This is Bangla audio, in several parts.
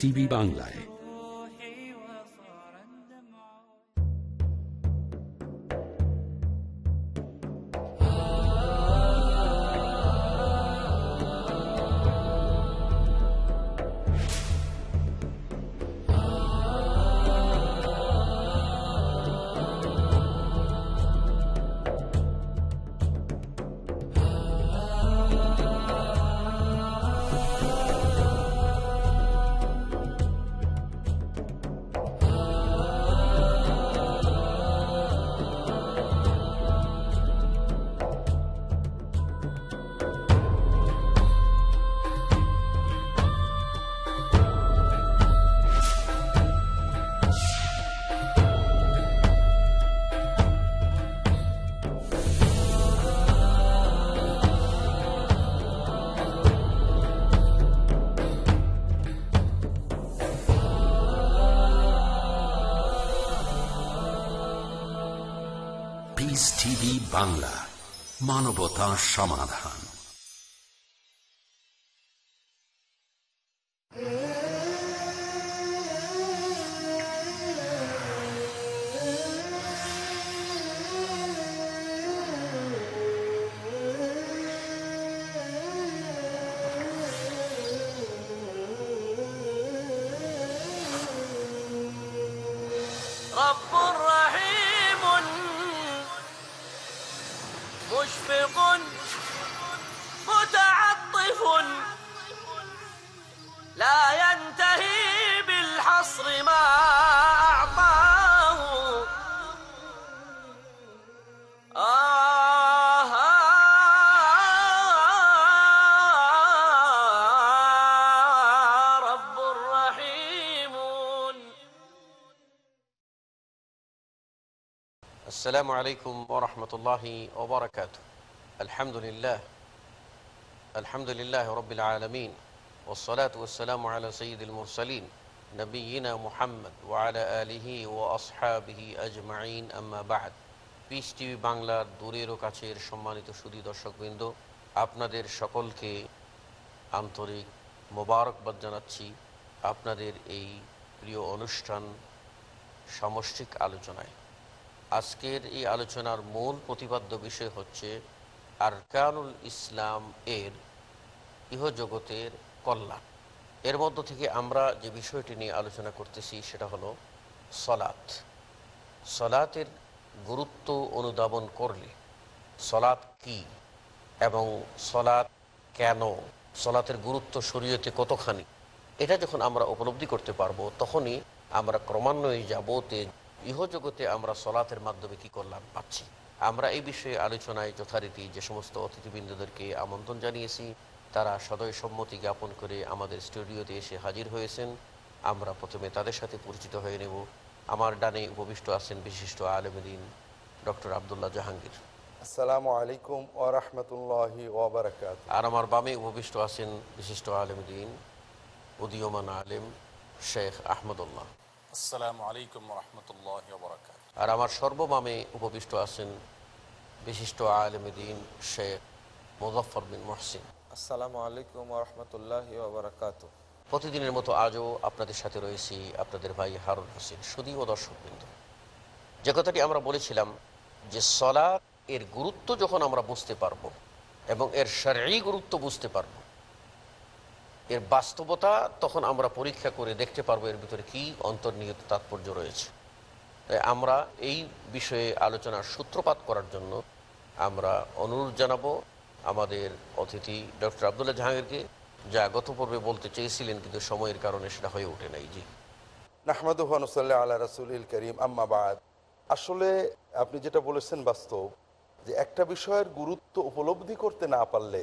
টিভি বাংলায়। বাংলা মানবতা সমাধান। আসসালামু আলাইকুম ওরহমতুল্লাহি ওবরাকাত আলহামদুলিল্লাহ আলহামদুলিল্লাহ রবিল আলমিন ওসলাত ওসালাম আলা সঈদুল মুরসলিন নবীনা মোহাম্মদ ওয়ালা আলিহি ও আসহাবিহি আজমাইন আম্মাবাদ পিস টিভি বাংলার দূরেরও কাছের সম্মানিত সুদী দর্শক বৃন্দ আপনাদের সকলকে আন্তরিক মোবারকবাদ জানাচ্ছি। আপনাদের এই প্রিয় অনুষ্ঠান সামষ্টিক আলোচনায়। আজকের এই আলোচনার মূল প্রতিপাদ্য বিষয় হচ্ছে আরকানুল ইসলাম এর ইহজগতের কল্যাণ। এর মধ্য থেকে আমরা যে বিষয়টি নিয়ে আলোচনা করতেছি সেটা হলো সলাৎ। সলাতের গুরুত্ব অনুধাবন করলে সলাৎ কি এবং সলাৎ কেন, সলাতের গুরুত্ব শরীয়তে কতখানি, এটা যখন আমরা উপলব্ধি করতে পারব তখনই আমরা ক্রমান্বয়ে যাবতে ইহজগতে আমরা সলাতের মাধ্যমে কি করলাম? পাচ্ছি। আমরা এই বিষয়ে আলোচনায় যথারীতি যে সমস্ত অতিথিবৃন্দদেরকে আমন্ত্রণ জানিয়েছি তারা সদয় সম্মতি জ্ঞাপন করে আমাদের স্টুডিওতে এসে হাজির হয়েছেন। আমরা প্রথমে তাদের সাথে পরিচিত হয়ে নেব। আমার ডানে উপবিষ্ট আছেন বিশিষ্ট আলমদিন ডক্টর আবদুল্লাহ জাহাঙ্গীর। আসসালামু আলাইকুম আর আমার বামে উপবিষ্ট আছেন বিশিষ্ট আলমদিন উদীয়মান আলেম শেখ আহমদুল্লাহ। আসসালামু আলাইকুম রহমতুল্লাহ আর আমার সর্বমামে উপবিষ্ট আছেন বিশিষ্ট আলমদিন শেখ মুজফর বিন মহসিন। আসসালামু আলাইকুম রহমতুল্লাহ বারকাত প্রতিদিনের মতো আজও আপনাদের সাথে রয়েছি আপনাদের ভাই হারুন হোসেন সুদী ও দর্শকবৃন্দ। যে কথাটি আমরা বলেছিলাম যে সলাৎ এর গুরুত্ব যখন আমরা বুঝতে পারব এবং এর শারীরিক গুরুত্ব বুঝতে পারব এর বাস্তবতা তখন আমরা পরীক্ষা করে দেখতে পারব এর ভিতরে কি অন্তর্নিহিত তাৎপর্য রয়েছে। তাই আমরা এই বিষয়ে আলোচনার সূত্রপাত করার জন্য আমরা অনুরোধ জানাব আমাদের অতিথি ডক্টর আবদুল্লাহ জাহাঙ্গীরকে, যা গত পর্বে বলতে চেয়েছিলেন কিন্তু সময়ের কারণে সেটা হয়ে ওঠে নাই। জি। আল্লাহ রসুল করিম। আম্মাবাদ আসলে আপনি যেটা বলেছেন বাস্তব, যে একটা বিষয়ের গুরুত্ব উপলব্ধি করতে না পারলে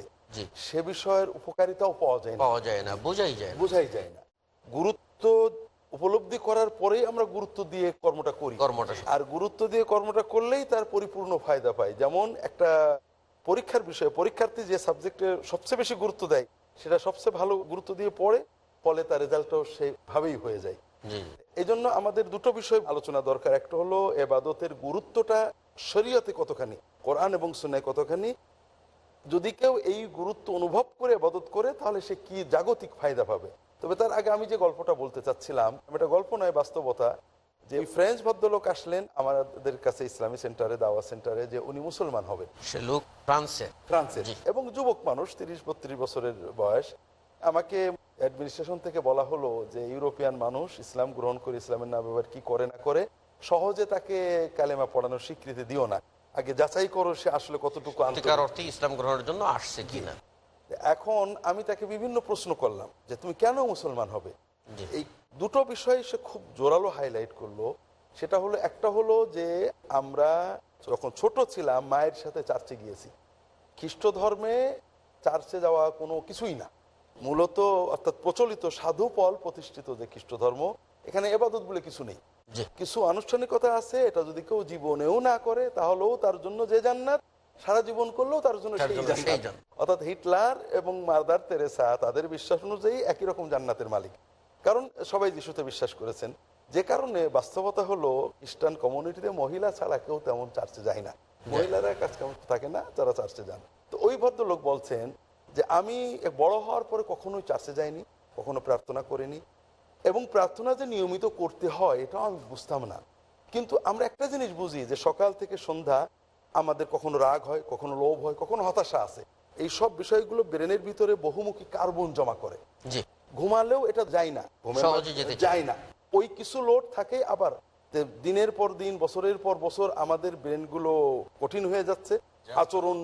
সে বিষয়ের উপকারিতাও পাওয়া যায় পাওয়া যায় না বোঝাই যায় বোঝাই যায় না। গুরুত্ব উপলব্ধি করার পরেই আমরা গুরুত্ব দিয়ে কর্মটা করি। কর্মটা আর গুরুত্ব দিয়ে কর্মটা করলেই তার পরিপূর্ণ ফায়দা পায় যেমন একটা পরীক্ষার বিষয়ে পরীক্ষার্থী যে সাবজেক্টে সবচেয়ে বেশি গুরুত্ব দেয় সেটা সবচেয়ে ভালো গুরুত্ব দিয়ে পড়ে ফলে তার রেজাল্টটাও সেভাবেই হয়ে যায়। এই জন্য আমাদের দুটো বিষয় আলোচনা দরকার। একটা হলো এবাদতের গুরুত্বটা শরীয়তে কতখানি কোরআন এবং সুনায় কতখানি যদি কেউ এই গুরুত্ব অনুভব করে এবাদত করে তাহলে সে কি জাগতিক ফায়দা পাবে? তবে তার আগে আমি যে গল্পটা বলতে চাচ্ছিলাম এটা গল্প নয় বাস্তবতা। যে ফ্রেঞ্চ ভদ্রলোক আসলেন আমাদের কাছে ইসলামী সেন্টারে দাওয়া সেন্টারে যে উনি মুসলমান হবেন। সে লোক ফ্রান্সে ফ্রান্সের। এবং যুবক মানুষ তিরিশ বত্রিশ বছরের বয়স। আমাকে অ্যাডমিনিস্ট্রেশন থেকে বলা হলো যে ইউরোপিয়ান মানুষ ইসলাম গ্রহণ করে ইসলামের নাম এবার কি করে না করে সহজে তাকে কালেমা পড়ানোর স্বীকৃতি দিও না। আগে যাচাই করো সে আসলে কতটুকু অর্থে ইসলাম গ্রহণের জন্য আসছে কিনা এখন আমি তাকে বিভিন্ন প্রশ্ন করলাম যে তুমি কেন মুসলমান হবে। এই দুটো বিষয় সে খুব জোরালো হাইলাইট করল। সেটা হলো একটা হলো যে আমরা যখন ছোট ছিলাম মায়ের সাথে চার্চে গিয়েছি। খ্রিস্ট ধর্মে চার্চে যাওয়া কোনো কিছুই না। মূলত অর্থাৎ প্রচলিত সাধু পল প্রতিষ্ঠিত যে খ্রিস্ট ধর্ম এখানে এবাদত বলে কিছু নেই। কিছু আনুষ্ঠানিকতা আছে এটা যদি কেউ জীবনেও না করে তাহলেও তার জন্য যে জান্নাত সারা জীবন করলেও তার জন্য সেই। অর্থাৎ হিটলার এবং মাদার তেরেসা তাদের বিশ্বাস অনুযায়ী একই রকম জান্নাতের মালিক। কারণ সবাই যিশুতে বিশ্বাস করেছেন যে কারণে বাস্তবতা হলো খ্রিস্টান কমিউনিটিতে মহিলা ছাড়া কেউ তেমন চার্চে যায় না। মহিলারা কাজ কাম থাকে না যারা চার্চে যান। তো ওই ভদ্রলোক বলছেন যে আমি বড় হওয়ার পরে কখনোই চার্চে যাইনি কখনো প্রার্থনা করিনি এবং প্রার্থনা যে নিয়মিত করতে হয় এটাও আমি বুঝতাম না। কিন্তু আমরা একটা জিনিস বুঝি যে সকাল থেকে সন্ধ্যা আমাদের কখনো রাগ হয় কখনো লোভ হয় কখনো হতাশা আছে। এই সব বিষয়গুলো ব্রেনের ভিতরে বহুমুখী কার্বন জমা করে। ঘুমালেও এটা যায় না। যায় না। ওই কিছু লোড থাকে আবার দিনের পর দিন বছরের পর বছর আমাদের ব্রেনগুলো কঠিন হয়ে যাচ্ছে আচরণ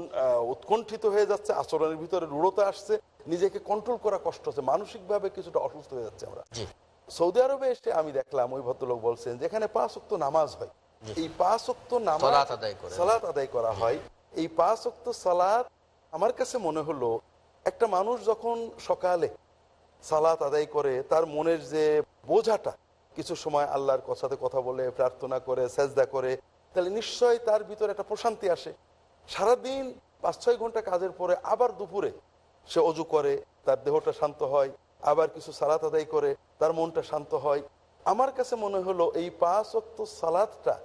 উৎকণ্ঠিত হয়ে যাচ্ছে আচরণের ভিতরে রূঢ়তা আসছে নিজেকে কন্ট্রোল করা কষ্ট হচ্ছে মানসিকভাবে কিছুটা অসুস্থ হয়ে যাচ্ছে আমরা। সৌদি আরবে এসে আমি দেখলাম ওই ভদ্রলোক বলছেন যেখানে পাঁচ অক্ত নামাজ হয় এই পাঁচ অক্ত নামাজ সালাত আদায় করে। সালাত করা হয়। এই পাঁচ অক্ত সালাত আমার কাছে মনে হলো একটা মানুষ যখন সকালে সালাত আদায় করে তার মনের যে বোঝাটা কিছু সময় আল্লাহর কথাতে কথা বলে প্রার্থনা করে সেজদা করে তাহলে নিশ্চয়ই তার ভিতরে একটা প্রশান্তি আসে। সারাদিন পাঁচ ছয় ঘণ্টা কাজের পরে আবার দুপুরে সে অজু করে তার দেহটা শান্ত হয় আবার কিছু সালাত আদায় করে তার মনটা শান্ত হয়। আমার কাছে মনে হলো এই পাঁচ অক্ত সালাদটা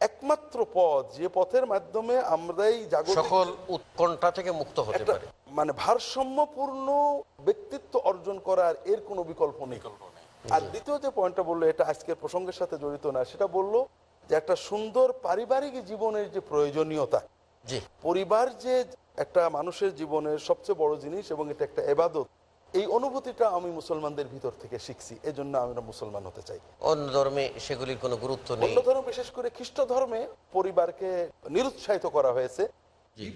একমাত্র পথ যে পথের মাধ্যমে আমরাই সকল উৎকণ্ঠা থেকে মুক্ত হতে পারে। মানে ভারসাম্যপূর্ণ ব্যক্তিত্ব অর্জন করার এর কোনো বিকল্প নেই। আর দ্বিতীয় যে পয়েন্টটা বলল এটা আজকের প্রসঙ্গের সাথে জড়িত না সেটা বলল যে একটা সুন্দর পারিবারিক জীবনের যে প্রয়োজনীয়তা পরিবার যে একটা মানুষের জীবনের সবচেয়ে বড় জিনিস এবং এটা একটা এবাদত এই অনুভূতিটা আমি মুসলমানদের ভিতর থেকে শিখছি এজন্য আমরা মুসলমান হতে চাই। অন্য ধর্মে সেগুলির কোনো গুরুত্ব নেই। অন্য ধর্ম বিশেষ করে খ্রিস্ট ধর্মে পরিবারকে নিরুৎসাহিত করা হয়েছে।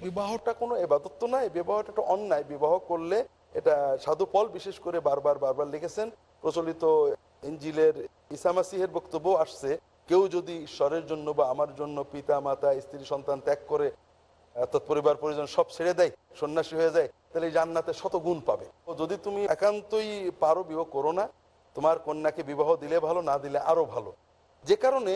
বিবাহটা কোনো এবাদত তো নয় বিবাহটা একটা অন্যায়। বিবাহ করলে এটা সাধু পল বিশেষ করে বারবার বারবার লিখেছেন প্রচলিত ইঞ্জিলের ইসামাসিহের বক্তব্য আসছে কেউ যদি ঈশ্বরের জন্য বা আমার জন্য পিতা মাতা স্ত্রী সন্তান ত্যাগ করে অর্থাৎ পরিবার পরিজন সব ছেড়ে দেয় সন্ন্যাসী হয়ে যায় তাহলে জান্নাতে শত গুণ পাবে। ও যদি তুমি একান্তই পারো বিবাহ করো না তোমার কন্যাকে বিবাহ দিলে ভালো না দিলে আরও ভালো। যে কারণে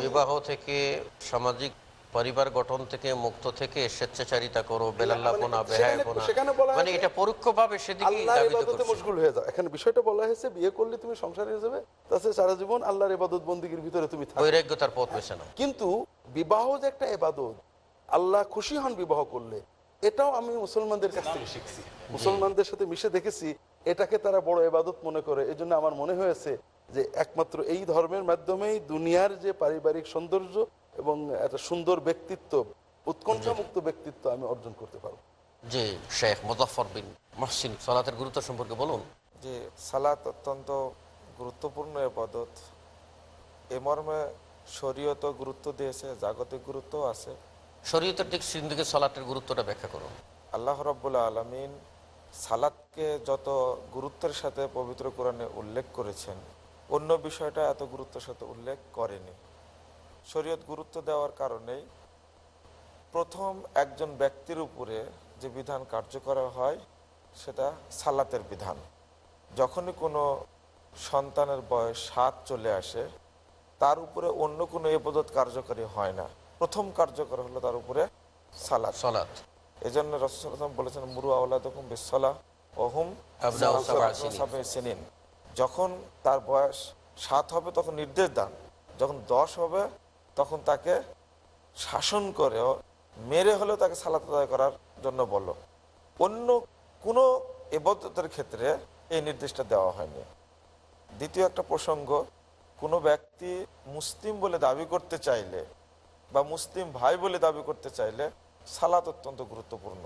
বিবাহ থেকে সামাজিক পরিবার গঠন থেকে মুক্ত থেকে স্বেচ্ছাচারিতা করো বেলাল্লাপনা সেখানে- বলা মানে আছে- এটা পরোক্ষভাবে সেদিকে মশগুল হয়ে যাও। এখানে বিষয়টা বলা হয়েছে বিয়ে করলে তুমি সংসারে যাবে তাছাড়া সারা জীবন আল্লাহর ইবাদত বন্দীগীর ভিতরে তুমি বৈরাগ্যতার পথ বেছে নাও। কিন্তু বিবাহ যে একটা এবাদত আল্লাহ খুশি হন বিবাহ করলে। এটাও আমি মুসলমানদের কাছ থেকে শিখছি। মুসলমানদের সাথে মিশে দেখেছি এটাকে তারা বড় এবাদত মনে করে। এই জন্য আমার মনে হয়েছে যে একমাত্র এই ধর্মের মাধ্যমেই দুনিয়ার যে পারিবারিক সৌন্দর্য এবং একটা সুন্দর ব্যক্তিত্ব উৎকণ্ঠামুক্ত ব্যক্তিত্ব আমি অর্জন করতে পারব। যে শেখ মুজাফর বিন মহসিন সালাতের গুরুত্ব সম্পর্কে বলুন। যে সালাত অত্যন্ত গুরুত্বপূর্ণ এবাদত এ মর্মে শরীয়ত গুরুত্ব দিয়েছে জাগতিক গুরুত্ব আছে। শরীয়তের দিক সিন্দিকে সালাতের গুরুত্বটা ব্যাখ্যা করুন। আল্লাহ রব্বুল্লা আলমিন সালাদকে যত গুরুত্বের সাথে পবিত্র কোরআনে উল্লেখ করেছেন, অন্য বিষয়টা এত গুরুত্বের সাথে উল্লেখ করেনি। শরীয়ত গুরুত্ব দেওয়ার কারণেই প্রথম একজন ব্যক্তির উপরে যে বিধান কার্যকর হয়, সেটা সালাতের বিধান। যখনই কোনো সন্তানের বয়স সাত চলে আসে, তার উপরে অন্য কোনো এপদত কার্যকরী হয় না। প্রথম কার্যকর হলো তার উপরে সালাত। সালাত। এই জন্য রসুলাম বলেছেন মুরু আওলা তখন সিনিন। যখন তার বয়স সাত হবে তখন নির্দেশ দান। যখন দশ হবে তখন তাকে শাসন করে মেরে হলেও তাকে সালাত আদায় করার জন্য বলো অন্য কোনো এবদতের ক্ষেত্রে এই নির্দেশটা দেওয়া হয়নি। দ্বিতীয় একটা প্রসঙ্গ কোনো ব্যক্তি মুসলিম বলে দাবি করতে চাইলে বা মুসলিম ভাই বলে দাবি করতে চাইলে সালাত অত্যন্ত গুরুত্বপূর্ণ।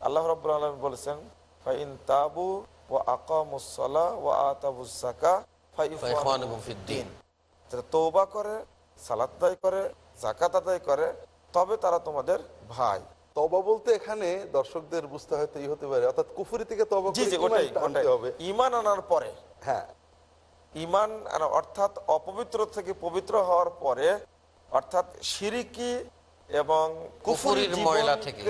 আল্লাহ রব্বুল আলম বলেছেন ফাইন তাবু ও আকামুসলা ও আতাবুসাকা তৌবা করে সালাত আদায় করে জাকাত আদায় করে তবে তারা তোমাদের ভাই। তবা বলতে এখানে দর্শকদের বুঝতে হয়তো ই হতে পারে। অর্থাৎ কুফুরি থেকে তবা হবে। ইমান আনার পরে। হ্যাঁ। ইমান অর্থাৎ অপবিত্র থেকে পবিত্র হওয়ার পরে অর্থাৎ সিরিকি এবং কুফুরির ময়লা থেকে।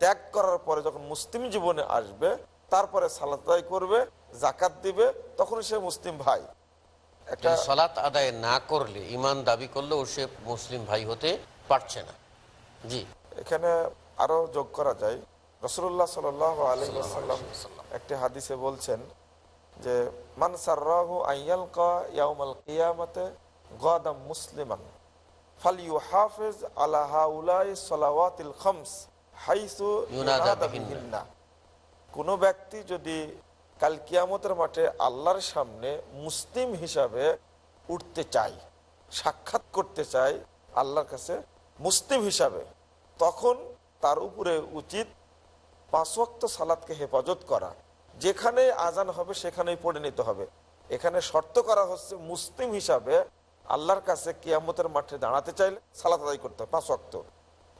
ত্যাগ করার পরে যখন মুসলিম জীবনে আসবে তারপরে সালাতাই করবে জাকাত দিবে তখন সে মুসলিম ভাই। একটা সালাত আদায় না করলে ইমান দাবি করলেও সে মুসলিম ভাই হতে পারছে না। জি। এখানে আরও যোগ করা যায়। রসুল্লাহ সাল আলহিম একটি হাদিসে বলছেন যে মান সার্রাহু আইয়ালকা ইয়াউমাল কিয়ামতে গাদাম মুসলিমান। ফালিউ হাফিজ সালাওয়াতিল খামস হাইসু কোনো ব্যক্তি যদি কাল কিয়ামতের মাঠে আল্লাহর সামনে মুসলিম হিসাবে উঠতে চায় সাক্ষাৎ করতে চায় আল্লাহর কাছে মুসলিম হিসাবে তখন তার উপরে উচিত পাঁচ ওয়াক্ত সালাদকে হেফাজত করা। যেখানে আজান হবে সেখানেই পড়ে নিতে হবে। এখানে শর্ত করা হচ্ছে মুসলিম হিসাবে আল্লাহর কাছে কিয়ামতের মাঠে দাঁড়াতে চাইলে সালাত আদায় করতে হবে পাঁচ ওয়াক্ত।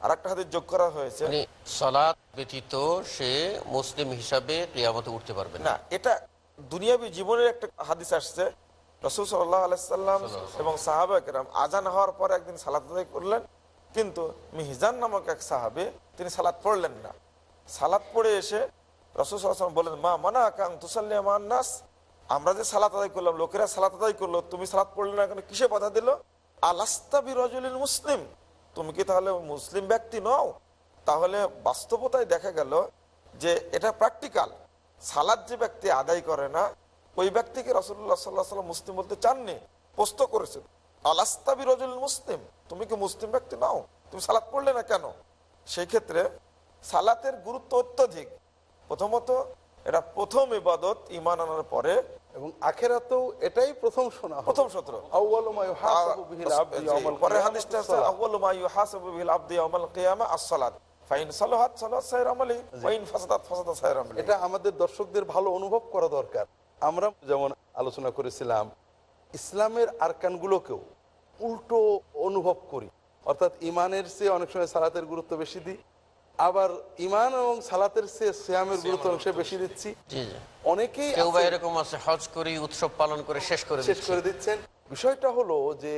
আর একটা হাতে যোগ করা হয়েছে। মানে সালাত ব্যতীত সে মুসলিম হিসাবে উঠতে পারবে না। এটা দুনিয়াবী জীবনের একটা হাদিস আসছে। রসুল সাল্লাহ আলাইসাল্লাম এবং সাহাবাকেরাম আজান হওয়ার পর একদিন সালাত আদায় করলেন কিন্তু মিহিজান নামক এক সাহাবে তিনি সালাত পড়লেন না। সালাত পড়ে এসে রসুল সাল্লাম বললেন মা মানা কাং তুসাল্লিয়া নাস? আমরা যে সালাত আদায় করলাম, লোকেরা সালাত আদায় করল, তুমি সালাত পড়লে না কেন? কিসে বাধা দিল? আলাস্তাবি রজুলিন মুসলিম। তুমি কি তাহলে মুসলিম ব্যক্তি নও? তাহলে বাস্তবতায় দেখা গেল যে এটা প্র্যাকটিক্যাল সালাদ যে ব্যক্তি আদায় করে না, ওই ব্যক্তিকে রসুল্লাহ সাল্লাহ সাল্লাম মুসলিম বলতে চাননি প্রস্ত করেছেন আলাস্তাবি রজুল মুসলিম। তুমি কি মুসলিম ব্যক্তি নাও? তুমি সালাদ পড়লে না কেন? সেই ক্ষেত্রে সালাতের গুরুত্ব অত্যধিক। প্রথমত এটা প্রথম ইবাদত ইমান আনার পরে এবং আখেরাতেও এটাই প্রথম শোনা প্রথম সত্র। হাদিসটা আছে আউয়ালু মা ইউহাসাবু আবদু কিয়ামা আস-সালাত আমলি এটা আমাদের দর্শকদের ভালো অনুভব করা দরকার। আমরা যেমন আলোচনা করেছিলাম ইসলামের আরকানগুলোকেও উল্টো অনুভব করি। অর্থাৎ ইমানের চেয়ে অনেক সময় সালাতের গুরুত্ব বেশি দিই। আবার ইমান এবং সালাতের চেয়ে শ্যামের গুরুত্ব অংশে বেশি দিচ্ছি। অনেকেই এরকম আছে হজ করি উৎসব পালন করে শেষ করে শেষ করে দিচ্ছেন। বিষয়টা হলো যে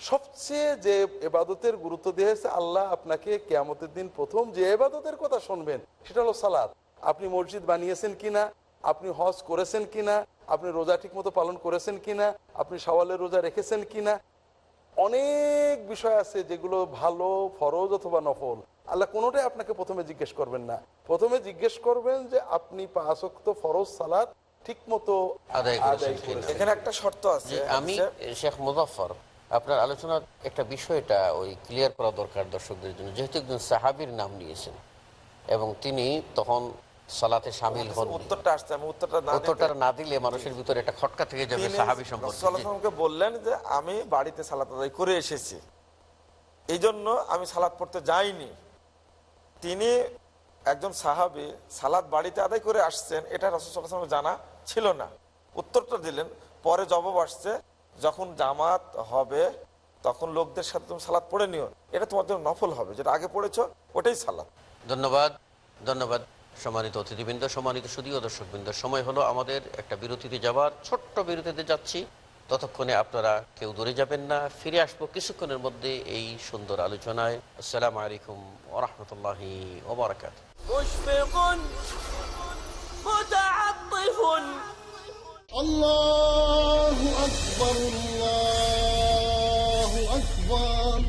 সবচেয়ে যে এবাদতের গুরুত্ব দিয়েছে আল্লাহ আপনাকে কেয়ামতের দিন প্রথম যে এবাদতের কথা শুনবেন সেটা হলো সালাদ আপনি মসজিদ বানিয়েছেন কিনা আপনি হজ করেছেন কিনা আপনি রোজা ঠিক মতো পালন করেছেন কিনা আপনি সওয়ালের রোজা রেখেছেন কিনা অনেক বিষয় আছে যেগুলো ভালো ফরজ অথবা নফল। আল্লাহ কোনোটাই আপনাকে প্রথমে জিজ্ঞেস করবেন না। প্রথমে জিজ্ঞেস করবেন যে আপনি পাঁচক্ত ফরজ সালাদ ঠিক মতো এখানে একটা শর্ত আছে আমি শেখ মুজাফর আপনার আলোচনার একটা বিষয়টা ওই ক্লিয়ার করা দরকার দর্শকদের জন্য। যেহেতু একজন সাহাবির নাম নিয়েছেন এবং তিনি তখন সালাতে সামিল হন উত্তরটা আসছে আমি উত্তরটা না উত্তরটা না দিলে মানুষের ভিতরে একটা খটকা থেকে যাবে সাহাবি সম্পর্কে। সাল্লাল্লাহু বললেন যে আমি বাড়িতে সালাত আদায় করে এসেছি। এই জন্য আমি সালাত পড়তে যাইনি। তিনি একজন সাহাবি সালাত বাড়িতে আদায় করে আসছেন এটা রসুল জানা ছিল না। উত্তরটা দিলেন পরে জবাব আসছে যখন জামাত হবে তখন লোকদের সাথে তুমি সালাদ পড়ে নিও। এটা তোমার জন্য নফল হবে যেটা আগে পড়েছ ওটাই সালাত। ধন্যবাদ ধন্যবাদ। সম্মানিত অতিথিবৃন্দ সম্মানিত সুদীয় দর্শকবৃন্দ সময় হলো আমাদের একটা বিরতিতে যাবার ছোট্ট বিরতিতে যাচ্ছি ততক্ষণে আপনারা কেউ দূরে যাবেন না ফিরে আসবো কিছুক্ষণের মধ্যে এই সুন্দর আলোচনায় আসসালামু আলাইকুম ওরহমতুল্লাহি ওবরাকাত مشفق متعطف الله أكبر الله أكبر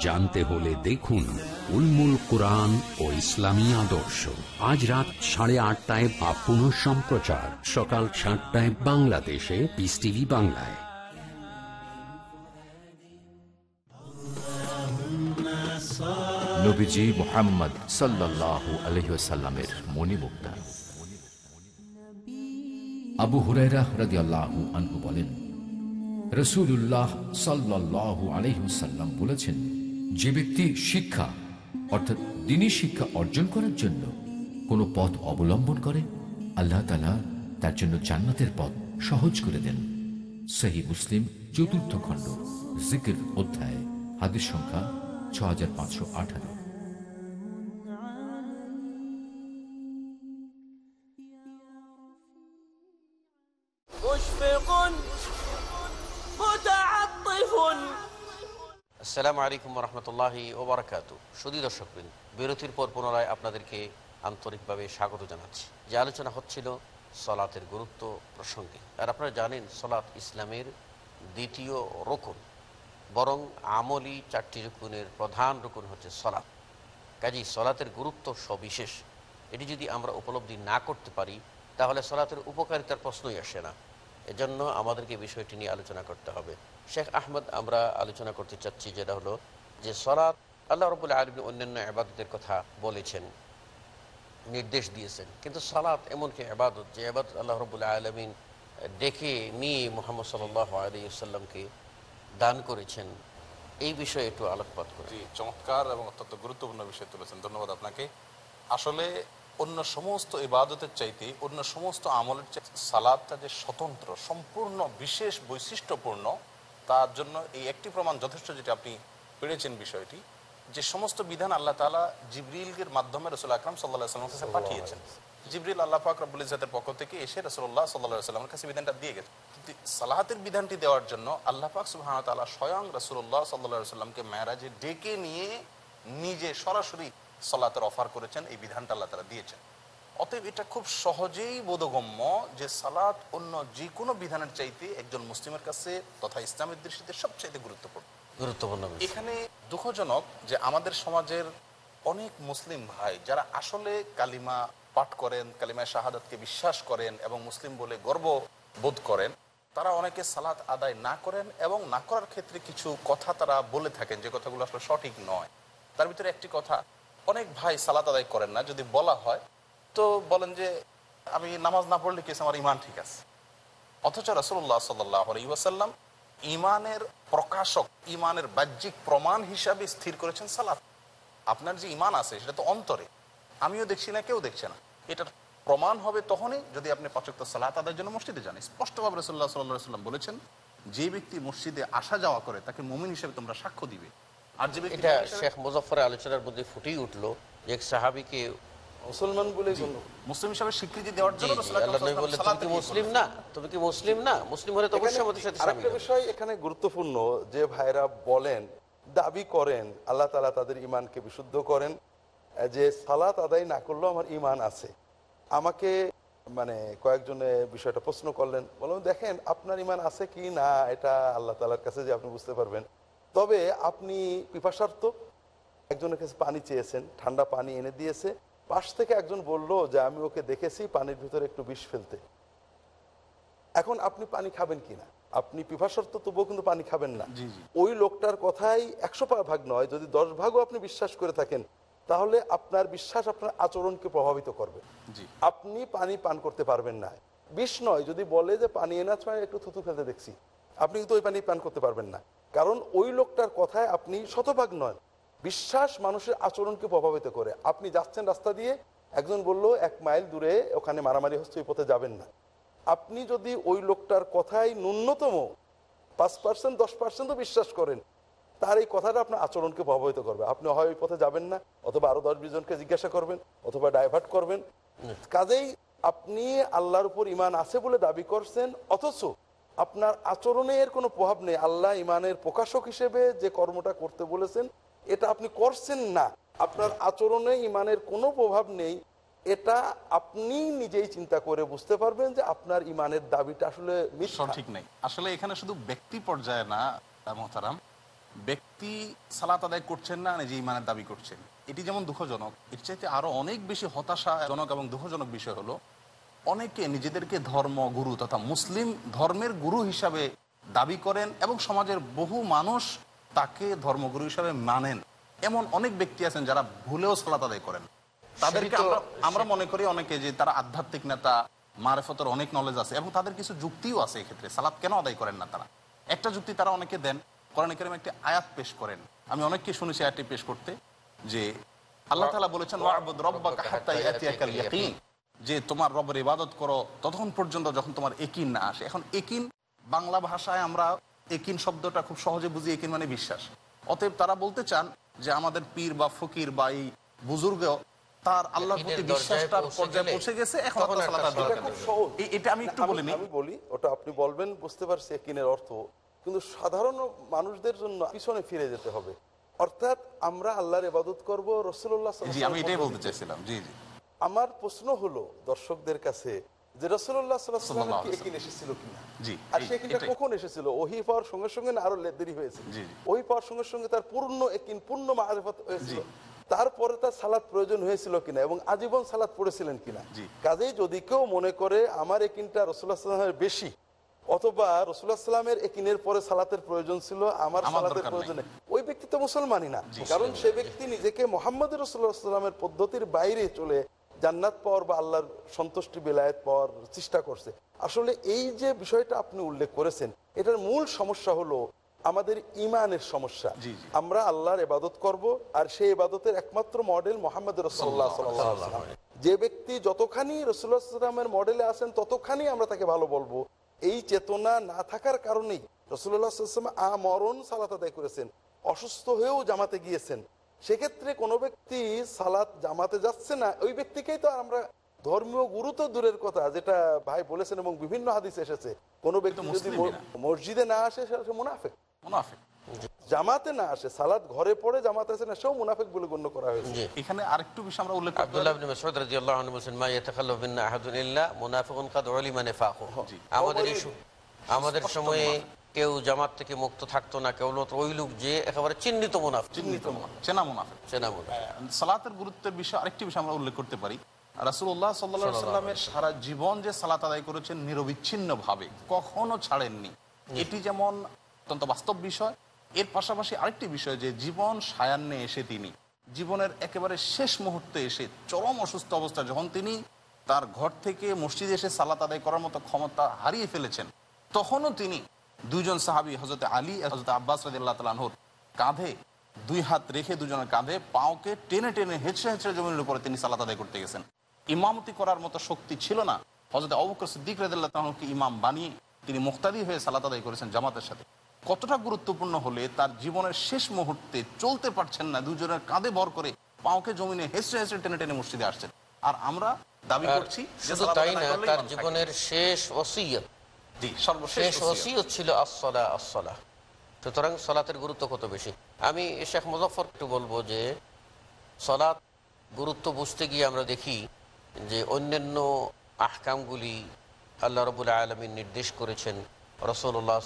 জানতে হলে দেখুন উলমুল কোরআন ও ইসলামী আদর্শ। আজ রাত সাড়ে আটটায় বা পুনঃ সম্প্রচার। সকাল সাতটায় বাংলাদেশে পিস টিভি বাংলায়। আনহু বলেন রসুল্লাহ বলেছেন যে ব্যক্তি শিক্ষা, অর্থাৎ দিনী শিক্ষা অর্জন করার জন্য কোনো পথ অবলম্বন করে, আল্লাহ তালা তার জন্য জান্নাতের পথ সহজ করে দেন। সহি মুসলিম, চতুর্থ খণ্ড, জিকির অধ্যায়, হাদিস সংখ্যা ছ হাজার পাঁচশো আঠারো। আসসালামু আলাইকুম রহমতুল্লাহি ওবরাকাত। সুদী দর্শকবৃন্দ, বিরতির পর পুনরায় আপনাদেরকে আন্তরিকভাবে স্বাগত জানাচ্ছি। যে আলোচনা হচ্ছিল সলাতের গুরুত্ব প্রসঙ্গে। আর আপনারা জানেন, সলাৎ ইসলামের দ্বিতীয় রকুন। বরং আমলি চারটি রকুনের প্রধান রকুন হচ্ছে সলাৎ। কাজেই সলাতের গুরুত্ব সবিশেষ। এটি যদি আমরা উপলব্ধি না করতে পারি, তাহলে সলাতের উপকারিতার প্রশ্নই আসে না। এজন্য আমাদেরকে বিষয়টি নিয়ে আলোচনা করতে হবে। শেখ আহমদ, আমরা আলোচনা করতে চাচ্ছি যেটা হলো যে সলাৎ আল্লাহ রবুল্লা আলমী অন্যান্য আবাদতের কথা বলেছেন, নির্দেশ দিয়েছেন। কিন্তু সালাত এমন কি আবাদত যে আবাদত আল্লাহ রবুল্লা আলমিন ডেকে নিয়ে মোহাম্মদ সাল আলী সাল্লামকে দান করেছেন? এই বিষয়ে একটু আলোকপাত করি চমৎকার এবং অত্যন্ত গুরুত্বপূর্ণ বিষয় তুলেছেন। ধন্যবাদ আপনাকে। আসলে অন্য সমস্ত ইবাদতের চাইতে, অন্য সমস্ত আমলের চাইতে সালাদটা যে স্বতন্ত্র, সম্পূর্ণ, বিশেষ বৈশিষ্ট্যপূর্ণ তার জন্য এই একটি প্রমাণ যথেষ্ট যেটা আপনি পেরেছেন বিষয়টি, যে সমস্ত বিধান আল্লাহ তালা জিবরিলের মাধ্যমে রসুল আকরাম সাল্লামের কাছে পাঠিয়েছেন। জিবরিল আল্লাহ পাক রব্বুল ইজাতের পক্ষ থেকে এসে রসুল্লাহ সাল্লাহ সাল্লামের কাছে বিধানটা দিয়ে গেছে সালাহাতের বিধানটি দেওয়ার জন্য আল্লাহ পাক সুবাহ তালা স্বয়ং রসুল্লাহ সাল্লাহ সাল্লামকে মেয়ারাজে ডেকে নিয়ে নিজে সরাসরি সলাতের অফার করেছেন। এই বিধানটা আল্লাহ তালা দিয়েছেন। অতএব এটা খুব সহজেই বোধগম্য যে সালাত অন্য যে কোনো বিধানের চাইতে একজন মুসলিমের কাছে তথা ইসলামের দৃষ্টিতে সবচাইতে গুরুত্বপূর্ণ। গুরুত্বপূর্ণ এখানে দুঃখজনক যে আমাদের সমাজের অনেক মুসলিম ভাই যারা আসলে কালিমা পাঠ করেন কালিমায় শাহাদাতকে বিশ্বাস করেন এবং মুসলিম বলে গর্ব বোধ করেন তারা অনেকে সালাত আদায় না করেন এবং না করার ক্ষেত্রে কিছু কথা তারা বলে থাকেন যে কথাগুলো আসলে সঠিক নয়। তার ভিতরে একটি কথা অনেক ভাই সালাত আদায় করেন না যদি বলা হয় তো বলেন যে আমি নামাজ না পড়লে কি আমার ইমান ঠিক আছে। অথচ রসুল্লাহ সাল্লাম ইমানের প্রকাশক ইমানের বাহ্যিক প্রমাণ হিসাবে স্থির করেছেন সালাত। আপনার যে ইমান আছে সেটা তো অন্তরে। আমিও দেখছি না কেউ দেখছে না। এটার প্রমাণ হবে তখনই যদি আপনি পাচক সালাত আদায়ের জন্য মসজিদে যান। স্পষ্টভাবে রসুল্লাহ সাল্লাহ সাল্লাম বলেছেন যে ব্যক্তি মসজিদে আসা যাওয়া করে তাকে মুমিন হিসেবে তোমরা সাক্ষ্য দিবে। আর যে ব্যক্তি এটা শেখ মুজফরের আলোচনার মধ্যে ফুটেই উঠল যে এক সাহাবিকে মুসলমান বলে মুসলিম হিসাবে স্বীকৃতি দেওয়ার জন্য মুসলিম না? তুমি কি মুসলিম না? মুসলিম হলে তো অবশ্যই সাথে আরেকটা বিষয় এখানে গুরুত্বপূর্ণ যে ভাইরা বলেন দাবি করেন আল্লাহ তালা তাদের ইমানকে বিশুদ্ধ করেন যে সালাত আদায় না করলেও আমার ইমান আছে। আমাকে মানে কয়েকজনে বিষয়টা প্রশ্ন করলেন বললাম দেখেন আপনার ইমান আছে কি না? এটা আল্লাহ তালার কাছে যে আপনি বুঝতে পারবেন। তবে আপনি পিপাসার্থ। একজনের কাছে পানি চেয়েছেন ঠান্ডা পানি এনে দিয়েছে। পাশ থেকে একজন বলল যে আমি ওকে দেখেছি পানির ভিতরে একটু বিষ ফেলতে। এখন আপনি পানি খাবেন কিনা? আপনি পিপাসার্থ তবুও কিন্তু পানি খাবেন না। ওই লোকটার কথাই একশো পা ভাগ নয় যদি দশ ভাগও আপনি বিশ্বাস করে থাকেন তাহলে আপনার বিশ্বাস আপনার আচরণকে প্রভাবিত করবে। আপনি পানি পান করতে পারবেন না। বিষ নয় যদি বলে যে পানি এনাচ একটু থুতু ফেলতে দেখছি। আপনি কিন্তু ওই পানি পান করতে পারবেন না। কারণ ওই লোকটার কথায় আপনি শতভাগ নয়। বিশ্বাস মানুষের আচরণকে প্রভাবিত করে। আপনি যাচ্ছেন রাস্তা দিয়ে, একজন বলল, এক মাইল দূরে ওখানে মারামারি হচ্ছে ওই পথে যাবেন না। আপনি যদি ওই লোকটার কথায় ন্যূনতম পাঁচ পার্সেন্ট দশ পার্সেন্টও বিশ্বাস করেন, তার এই কথাটা আপনার আচরণকে প্রভাবিত করবে। আপনি হয় ওই পথে যাবেন না, অথবা আরও দশ বিশ জনকে জিজ্ঞাসা করবেন, অথবা ডাইভার্ট করবেন। কাজেই আপনি আল্লাহর উপর ইমান আছে বলে দাবি করছেন, অথচ আপনার আচরণে এর কোনো প্রভাব নেই। আল্লাহ ইমানের প্রকাশক হিসেবে যে কর্মটা করতে বলেছেন এটা আপনি করছেন না। আপনার আচরণে ইমানের কোনো প্রভাব নেই। এটা আপনি নিজেই চিন্তা করে বুঝতে পারবেন যে আপনার ইমানের দাবিটা আসলে। সঠিক নেই। আসলে এখানে শুধু ব্যক্তি পর্যায়ে না মোহতারাম, ব্যক্তি সালাত আদায় করছেন না, নিজে ইমানের দাবি করছেন। এটি যেমন দুঃখজনক, এর চাইতে আরও অনেক বেশি হতাশাজনক এবং দুঃখজনক বিষয় হলো, অনেকে নিজেদেরকে ধর্ম গুরু তথা মুসলিম ধর্মের গুরু হিসাবে দাবি করেন এবং সমাজের বহু মানুষ তাকে ধর্মগুরু হিসাবে মানেন। এমন অনেক ব্যক্তি আছেন যারা ভুলেও সালাত আদায় করেন। তাদেরকে আমরা মনে করি অনেকে যে তারা আধ্যাত্মিক নেতা মারেফতের অনেক নলেজ আছে এবং তাদের কিছু যুক্তিও আছে এক্ষেত্রে। সালাত কেন আদায় করেন না তারা? একটা যুক্তি তারা অনেকে দেন কোরআন কারিমে একটি আয়াত পেশ করেন। আমি অনেককে শুনেছি আয়াতটি পেশ করতে যে আল্লাহ তাআলা বলেছেন যে তোমার রবের ইবাদত করো ততক্ষণ পর্যন্ত যখন তোমার একিন না আসে। এখন একিন বাংলা ভাষায় আমরা একিন শব্দটা খুব সহজে বুঝি একিন মানে বিশ্বাস। অতএব তারা বলতে চান যে আমাদের পীর বা ফকির বা এই বুজুর্গ তার আল্লাহর প্রতি পৌঁছে পর্যায়ে পৌঁছে গেছে এখন এটা আমি একটু বলে নিই আমি বলি ওটা আপনি বলবেন বুঝতে পারছি একিনের অর্থ। কিন্তু সাধারণ মানুষদের জন্য পিছনে ফিরে যেতে হবে। অর্থাৎ আমরা আল্লাহর ইবাদত করব রসুল্লাহ আমি এটাই বলতে চাইছিলাম। জি জি। আমার প্রশ্ন হলো দর্শকদের কাছে যে রসুল্লাহ সাল্লামের একিন এসেছিল কিনা? আর সে একিনটা কখন এসেছিল? ওহি পাওয়ার সঙ্গে সঙ্গে না আরও দেরি হয়েছে। জি, জি। পাওয়ার সঙ্গে সঙ্গে তার পূর্ণ একিন পূর্ণ মারিফত হয়েছিল। তারপরে তার সালাদ প্রয়োজন হয়েছিল কিনা এবং আজীবন সালাদ পড়েছিলেন কিনা। কাজেই যদি কেউ মনে করে আমার একিনটা রসুল্লাহ সাল্লামের বেশি অথবা রসুল্লাহ সাল্লামের একিনের পরে সালাতের প্রয়োজন ছিল আমার সালাতের প্রয়োজন ওই ব্যক্তি তো মুসলমানই না। কারণ সে ব্যক্তি নিজেকে মোহাম্মদ রসুল্লাহ সাল্লামের পদ্ধতির বাইরে চলে জান্নাত পাওয়ার বা আল্লাহর সন্তুষ্টি বেলায়েত পাওয়ার চেষ্টা করছে। আসলে এই যে বিষয়টা আপনি উল্লেখ করেছেন এটার মূল সমস্যা হলো আমাদের ইমানের সমস্যা। আমরা আল্লাহর এবাদত করব আর সেই এবাদতের একমাত্র মডেল মোহাম্মদ রসুল্লাহ সাল্লাম যে ব্যক্তি যতখানি রসুল্লাহামের মডেলে আসেন ততখানি আমরা তাকে ভালো বলব। এই চেতনা না থাকার কারণেই রসুল্লাহাম আমরণ সালাত আদায় করেছেন অসুস্থ হয়েও জামাতে গিয়েছেন। সেক্ষেত্রে কোনো ব্যক্তি সালাত জামাতে যাচ্ছে না ওই ব্যক্তিকেই তো আমরা ধর্মীয় গুরু তো দূরের কথা যেটা ভাই বলেছেন এবং বিভিন্ন হাদিস এসেছে। কোনো ব্যক্তি যদি মসজিদে না আসে সে মুনাফেক। মুনাফিক। জামাতে না আসে সালাত ঘরে পড়ে জামাতে আসে না সেও মুনাফেক বলে গণ্য করা হয়েছে। এখানে আরেকটু বিষয় আমরা উল্লেখ আব্দুল্লাহ ইবনে মাসউদ রাদিয়াল্লাহু আনহু বলেন মা বিন্না আহাদুন ইল্লা মুনাফিকুন কাদ উলিমা নিফাকু আমাদের আমাদের সময়ে। কেউ জামাত থেকে মুক্ত থাকতো না কেবল ওই লোক যে একেবারে চিহ্নিত মুনাফিক। চিহ্নিত চেনা মুনাফিক। সেনা মুনাফিক। সালাতের গুরুত্বের বিষয়ে আরেকটি বিষয় আমরা উল্লেখ করতে পারি। রাসুল্লাহ সাল্লা সাল্লামের সারা জীবন যে সালাত আদায় করেছেন নিরবিচ্ছিন্ন ভাবে কখনো ছাড়েননি। এটি যেমন অত্যন্ত বাস্তব বিষয় এর পাশাপাশি আরেকটি বিষয় যে জীবন সায়ান্নে এসে তিনি জীবনের একেবারে শেষ মুহূর্তে এসে চরম অসুস্থ অবস্থায় যখন তিনি তার ঘর থেকে মসজিদে এসে সালাত আদায় করার মতো ক্ষমতা হারিয়ে ফেলেছেন তখনও তিনি দুইজন সাহাবি হজরত আলী হজরত আব্বাস রাদিল্লাহ তালাহুর কাঁধে দুই হাত রেখে দুজনের কাঁধে পাওকে টেনে টেনে হেঁচড়ে হেঁচড়ে জমিনের উপরে তিনি সালাত আদায় করতে গেছেন। ইমামতি করার মতো শক্তি ছিল না। হজরত অবকর সিদ্দিক রাদিল্লাহ তালাহুকে ইমাম বানিয়ে তিনি মুক্তাদি হয়ে সালাত আদায় করেছেন জামাতের সাথে। কতটা গুরুত্বপূর্ণ হলে তার জীবনের শেষ মুহূর্তে চলতে পারছেন না দুজনের কাঁধে ভর করে পাওকে জমিনে হেঁচড়ে হেঁচড়ে টেনে টেনে মসজিদে আসছেন। আর আমরা দাবি করছি তাই না তার জীবনের শেষ ওসিয়ত জি, সর্বশেষ শেষ ওসিয়ত। ওসিয়ত ছিল আসলা আসলা সুতরাং সলাতের গুরুত্ব কত বেশি? আমি শেখ মুজফর একটু বলব যে সলাৎ গুরুত্ব বুঝতে গিয়ে আমরা দেখি যে অন্যান্য আহকামগুলি আল্লাহ রবুল আলমীর নির্দেশ করেছেন রসল্লাহ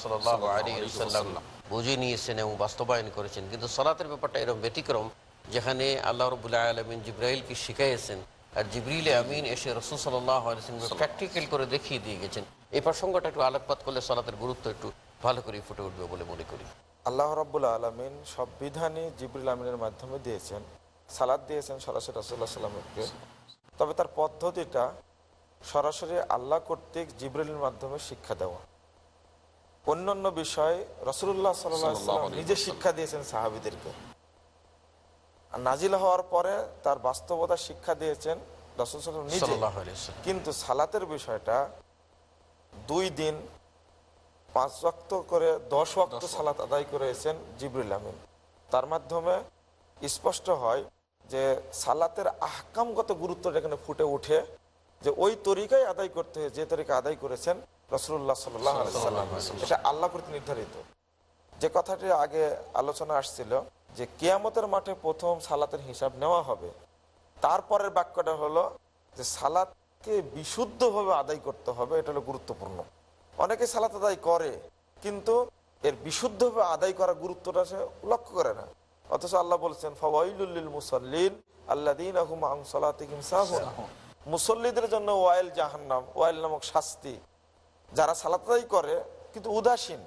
আলী সাল্লাম বুঝে নিয়েছেন এবং বাস্তবায়ন করেছেন। কিন্তু সলাতের ব্যাপারটা এরকম ব্যতিক্রম যেখানে আল্লাহ রবুল্লাহ আলমিন জিব্রাইলকে শিখাইয়েছেন আর জিবরিল আমিন এসে রসুল সাল্লাহ প্র্যাকটিক্যাল করে দেখিয়ে দিয়ে গেছেন। এই প্রসঙ্গটা একটু আলোকপাত করলে সলাতের গুরুত্ব একটু ভালো করে ফুটে উঠবে বলে মনে করি। আল্লাহ রব্বুল্লা আলমিন সব বিধানই জিবরুল আমিনের মাধ্যমে দিয়েছেন সালাদ দিয়েছেন সরাসরি রাসুল্লাহ সাল্লামকে তবে তার পদ্ধতিটা সরাসরি আল্লাহ কর্তৃক জিবরুলের মাধ্যমে শিক্ষা দেওয়া। অন্যান্য বিষয়ে রসুল্লাহ সাল্লাম নিজে শিক্ষা দিয়েছেন সাহাবিদেরকে। আর নাজিল হওয়ার পরে তার বাস্তবতা শিক্ষা দিয়েছেন রসুল সাল্লাম নিজে। কিন্তু সালাতের বিষয়টা দুই দিন পাঁচ ওয়াক্ত করে দশ ওয়াক্ত সালাত আদায় করেছেন জিবরুল আমিন। তার মাধ্যমে স্পষ্ট হয় যে সালাতের আহকামগত গুরুত্বটা এখানে ফুটে ওঠে যে ওই তরিকায় আদায় করতে যে তরিকা আদায় করেছেন রসুল্লাহ সাল্লাম এটা আল্লাহ কর্তৃক নির্ধারিত। যে কথাটি আগে আলোচনা আসছিল যে কেয়ামতের মাঠে প্রথম সালাতের হিসাব নেওয়া হবে। তারপরের বাক্যটা হলো যে সালাদকে বিশুদ্ধভাবে আদায় করতে হবে এটা হলো গুরুত্বপূর্ণ। অনেকে সালাত আদায় করে কিন্তু এর বিশুদ্ধভাবে আদায় করার গুরুত্বটা সে লক্ষ্য করে না। অথচ আল্লাহ বলছেন ফওয়াইলুল্লিল মুসল্লিন আল্লাদিন আহুম আং সালাতিহিম সাহুন। মুসল্লিদের জন্য ওয়াইল জাহান্নাম ওয়াইল নামক শাস্তি। যারা সালাত আদায় করে কিন্তু উদাসীন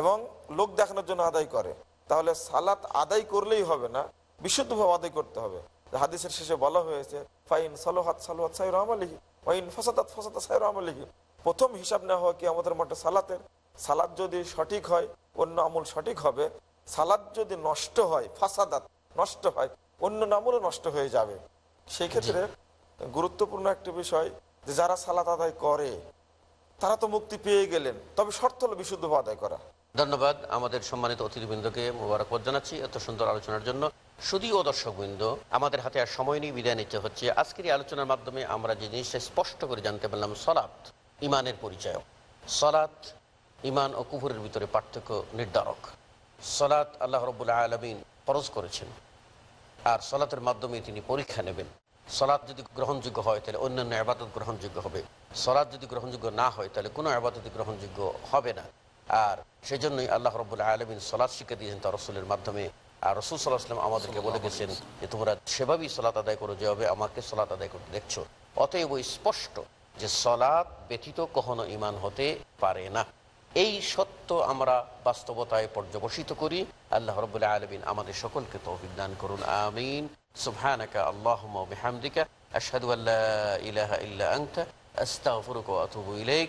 এবং লোক দেখানোর জন্য আদায় করে তাহলে সালাত আদায় করলেই হবে না বিশুদ্ধভাবে আদায় করতে হবে। হাদিসের শেষে বলা হয়েছে ফাইন সালোহাত সালোহাত সাইর আমলিহি ওয়াইন ফসাদাত ফসাদা সাইর আমলিহি। প্রথম হিসাব নেওয়া হয় কি আমাদের মাঠে সালাতের। সালাদ যদি সঠিক হয় অন্য আমল সঠিক হবে। সালাদ যদি নষ্ট হয় ফাসাদাত নষ্ট হয় অন্য আমলও নষ্ট হয়ে যাবে। সেই ক্ষেত্রে গুরুত্বপূর্ণ একটি বিষয় যে যারা সালাত আদায় করে তারা তো মুক্তি পেয়ে গেলেন। তবে শর্ত হলো বিশুদ্ধভাবে আদায় করা। ধন্যবাদ আমাদের সম্মানিত অতিথিবৃন্দকে মোবারকবাদ জানাচ্ছি এত সুন্দর আলোচনার জন্য। শুধুও দর্শকবৃন্দ, আমাদের হাতে আর সময় নিয়ে বিদায় নিতে হচ্ছে। আজকের এই আলোচনার মাধ্যমে আমরা যে জিনিসটা স্পষ্ট করে জানতে পারলাম, সলাৎ, ইমানের পরিচয়। সলাৎ, ইমান ও কুফুরের ভিতরে পার্থক্য নির্ধারক। সলাৎ আল্লাহ রবুল্লাহ আলমিন ফরজ করেছেন, আর সলাতের মাধ্যমে তিনি পরীক্ষা নেবেন। সলাৎ যদি গ্রহণযোগ্য হয়, তাহলে অন্যান্য আবাদত গ্রহণযোগ্য হবে। সলাৎ যদি গ্রহণযোগ্য না হয়, তাহলে কোনো আবাদত গ্রহণযোগ্য হবে না। আর সেই জন্যই আল্লাহ রবুল্লাহ আলমিন সলাৎ শিখে দিয়েছেন তার রসুলের মাধ্যমে। আর রসুল সাল্লাহ আসলাম আমাদেরকে বলে গেছেন যে তোমরা সেভাবেই সলাৎ আদায় করো যেভাবে আমাকে সলাৎ আদায় করতে দেখছ। অতএব ওই স্পষ্ট যে সলাৎ ব্যতীত কখনো ইমান হতে পারে না। এই সত্য আমরা বাস্তবতায় পর্যবসিত করি। আল্লাহ রবুল্লাহ আলমিন আমাদের সকলকে তৌফিক দান করুন। আমিন। সুবহানাকা বিহামদিকা। আশহাদু আল্লা ইলাহা ইল্লা আনতা। আস্তাগফিরুকা ওয়া আতুবু ইলাইক।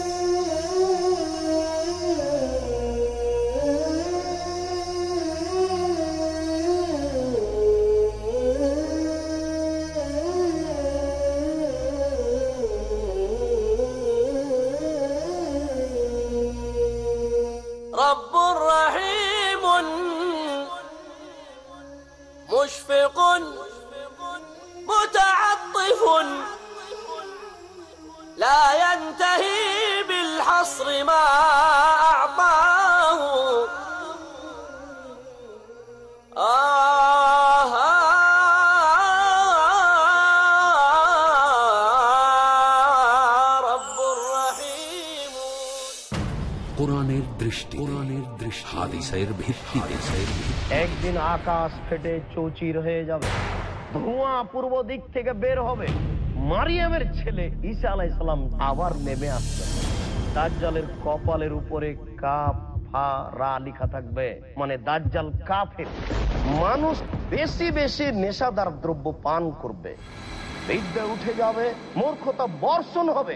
দৃষ্টি একদিন আকাশ ফেটে চৌচির হয়ে যাবে, ধোঁয়া পূর্ব দিক থেকে বের হবে। মারিয়ামের ছেলে ঈসা আলাইসালাম আবার নেমে আসবে। দাজ্জালের কপালের উপরে কাপ রা লিখা থাকবে মানে দাজ্জাল কাফের। মানুষ বেশি বেশি নেশাদার দ্রব্য পান করবে। উঠে যাবে, মূর্খতা বর্ষণ হবে।